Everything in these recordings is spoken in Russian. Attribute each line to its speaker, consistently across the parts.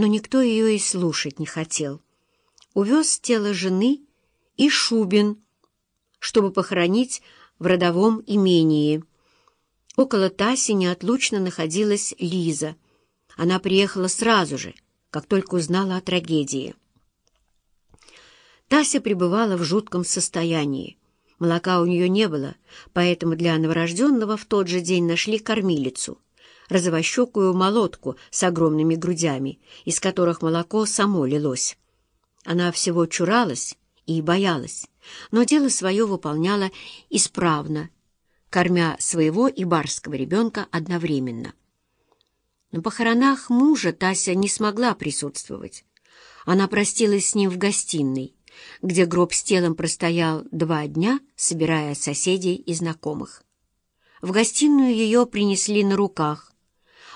Speaker 1: но никто ее и слушать не хотел. Увез тело жены и Шубин, чтобы похоронить в родовом имении. Около Таси неотлучно находилась Лиза. Она приехала сразу же, как только узнала о трагедии. Тася пребывала в жутком состоянии. Молока у нее не было, поэтому для новорожденного в тот же день нашли кормилицу, розовощекую молотку с огромными грудями, из которых молоко само лилось. Она всего чуралась и боялась, но дело свое выполняла исправно, кормя своего и барского ребенка одновременно. На похоронах мужа Тася не смогла присутствовать. Она простилась с ним в гостиной, где гроб с телом простоял два дня, собирая соседей и знакомых. В гостиную ее принесли на руках,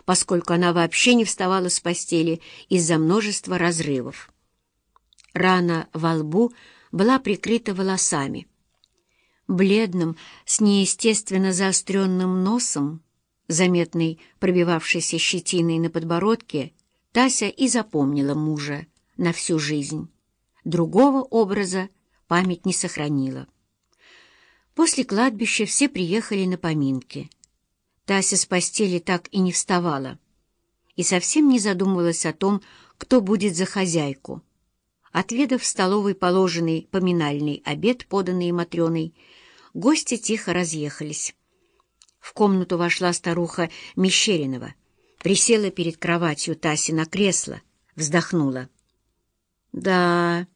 Speaker 1: поскольку она вообще не вставала с постели из-за множества разрывов. Рана во лбу была прикрыта волосами. Бледным, с неестественно заостренным носом, заметной пробивавшейся щетиной на подбородке, Тася и запомнила мужа на всю жизнь. Другого образа память не сохранила. После кладбища все приехали на поминки. Тася с постели так и не вставала и совсем не задумывалась о том, кто будет за хозяйку. Отведав в столовой положенный поминальный обед, поданный Матрёной, гости тихо разъехались. В комнату вошла старуха Мещеринова, присела перед кроватью Таси на кресло, вздохнула. «Да,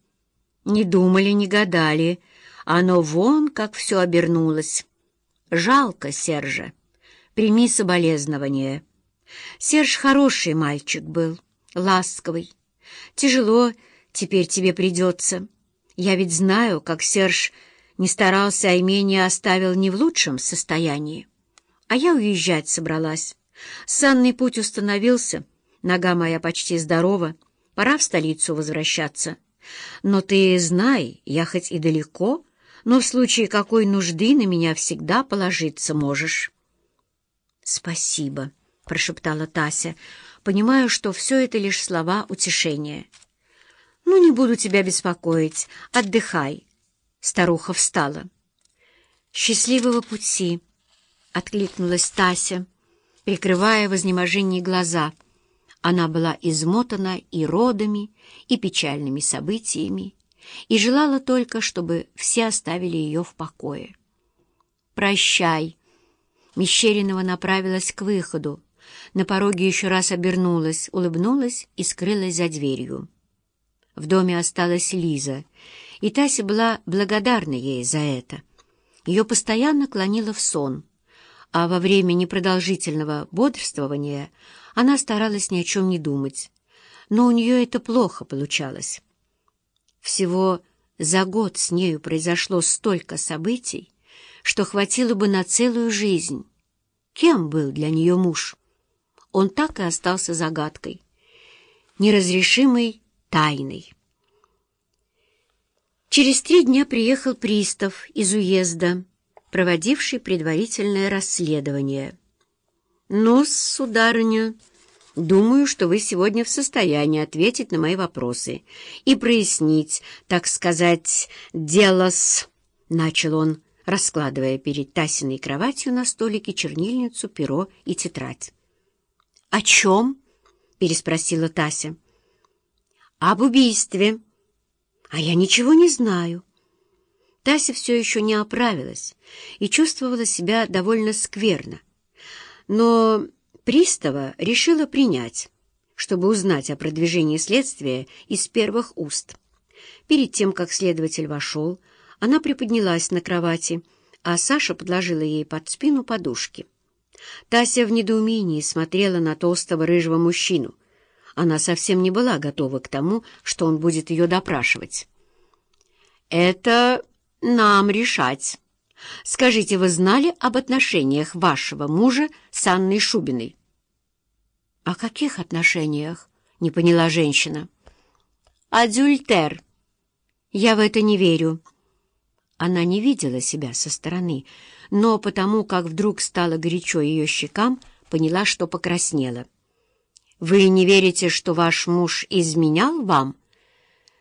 Speaker 1: не думали, не гадали. Оно вон как все обернулось. Жалко Сержа. Прими соболезнование. Серж хороший мальчик был, ласковый. Тяжело теперь тебе придется. Я ведь знаю, как Серж не старался, а имение оставил не в лучшем состоянии. А я уезжать собралась. Санный путь установился, нога моя почти здорова, пора в столицу возвращаться. Но ты знай, я хоть и далеко, но в случае какой нужды на меня всегда положиться можешь. — Спасибо, — прошептала Тася, понимая, что все это лишь слова утешения. — Ну, не буду тебя беспокоить, отдыхай. Старуха встала. — Счастливого пути, — откликнулась Тася, прикрывая в изнеможении глаза — она была измотана и родами, и печальными событиями, и желала только, чтобы все оставили ее в покое. «Прощай!» Мещеринова направилась к выходу. На пороге еще раз обернулась, улыбнулась и скрылась за дверью. В доме осталась Лиза, и Тася была благодарна ей за это. Ее постоянно клонило в сон, а во время непродолжительного бодрствования она старалась ни о чем не думать, но у нее это плохо получалось. Всего за год с нею произошло столько событий, что хватило бы на целую жизнь. Кем был для нее муж? Он так и остался загадкой, неразрешимой тайной. Через три дня приехал пристав из уезда, проводивший предварительное расследование. «Ну, сударыня, думаю, что вы сегодня в состоянии ответить на мои вопросы и прояснить, так сказать, дело с...» — начал он, раскладывая перед Тасиной кроватью на столике чернильницу, перо и тетрадь. «О чем?» — переспросила Тася. «Об убийстве. А я ничего не знаю». Тася все еще не оправилась и чувствовала себя довольно скверно но пристава решила принять, чтобы узнать о продвижении следствия из первых уст. Перед тем, как следователь вошел, она приподнялась на кровати, а Саша подложила ей под спину подушки. Тася в недоумении смотрела на толстого рыжего мужчину. Она совсем не была готова к тому, что он будет ее допрашивать. «Это нам решать», Скажите, вы знали об отношениях вашего мужа с Анной Шубиной?» «О каких отношениях?» — не поняла женщина. «Адюльтер. Я в это не верю». Она не видела себя со стороны, но потому, как вдруг стало горячо ее щекам, поняла, что покраснела. «Вы не верите, что ваш муж изменял вам?»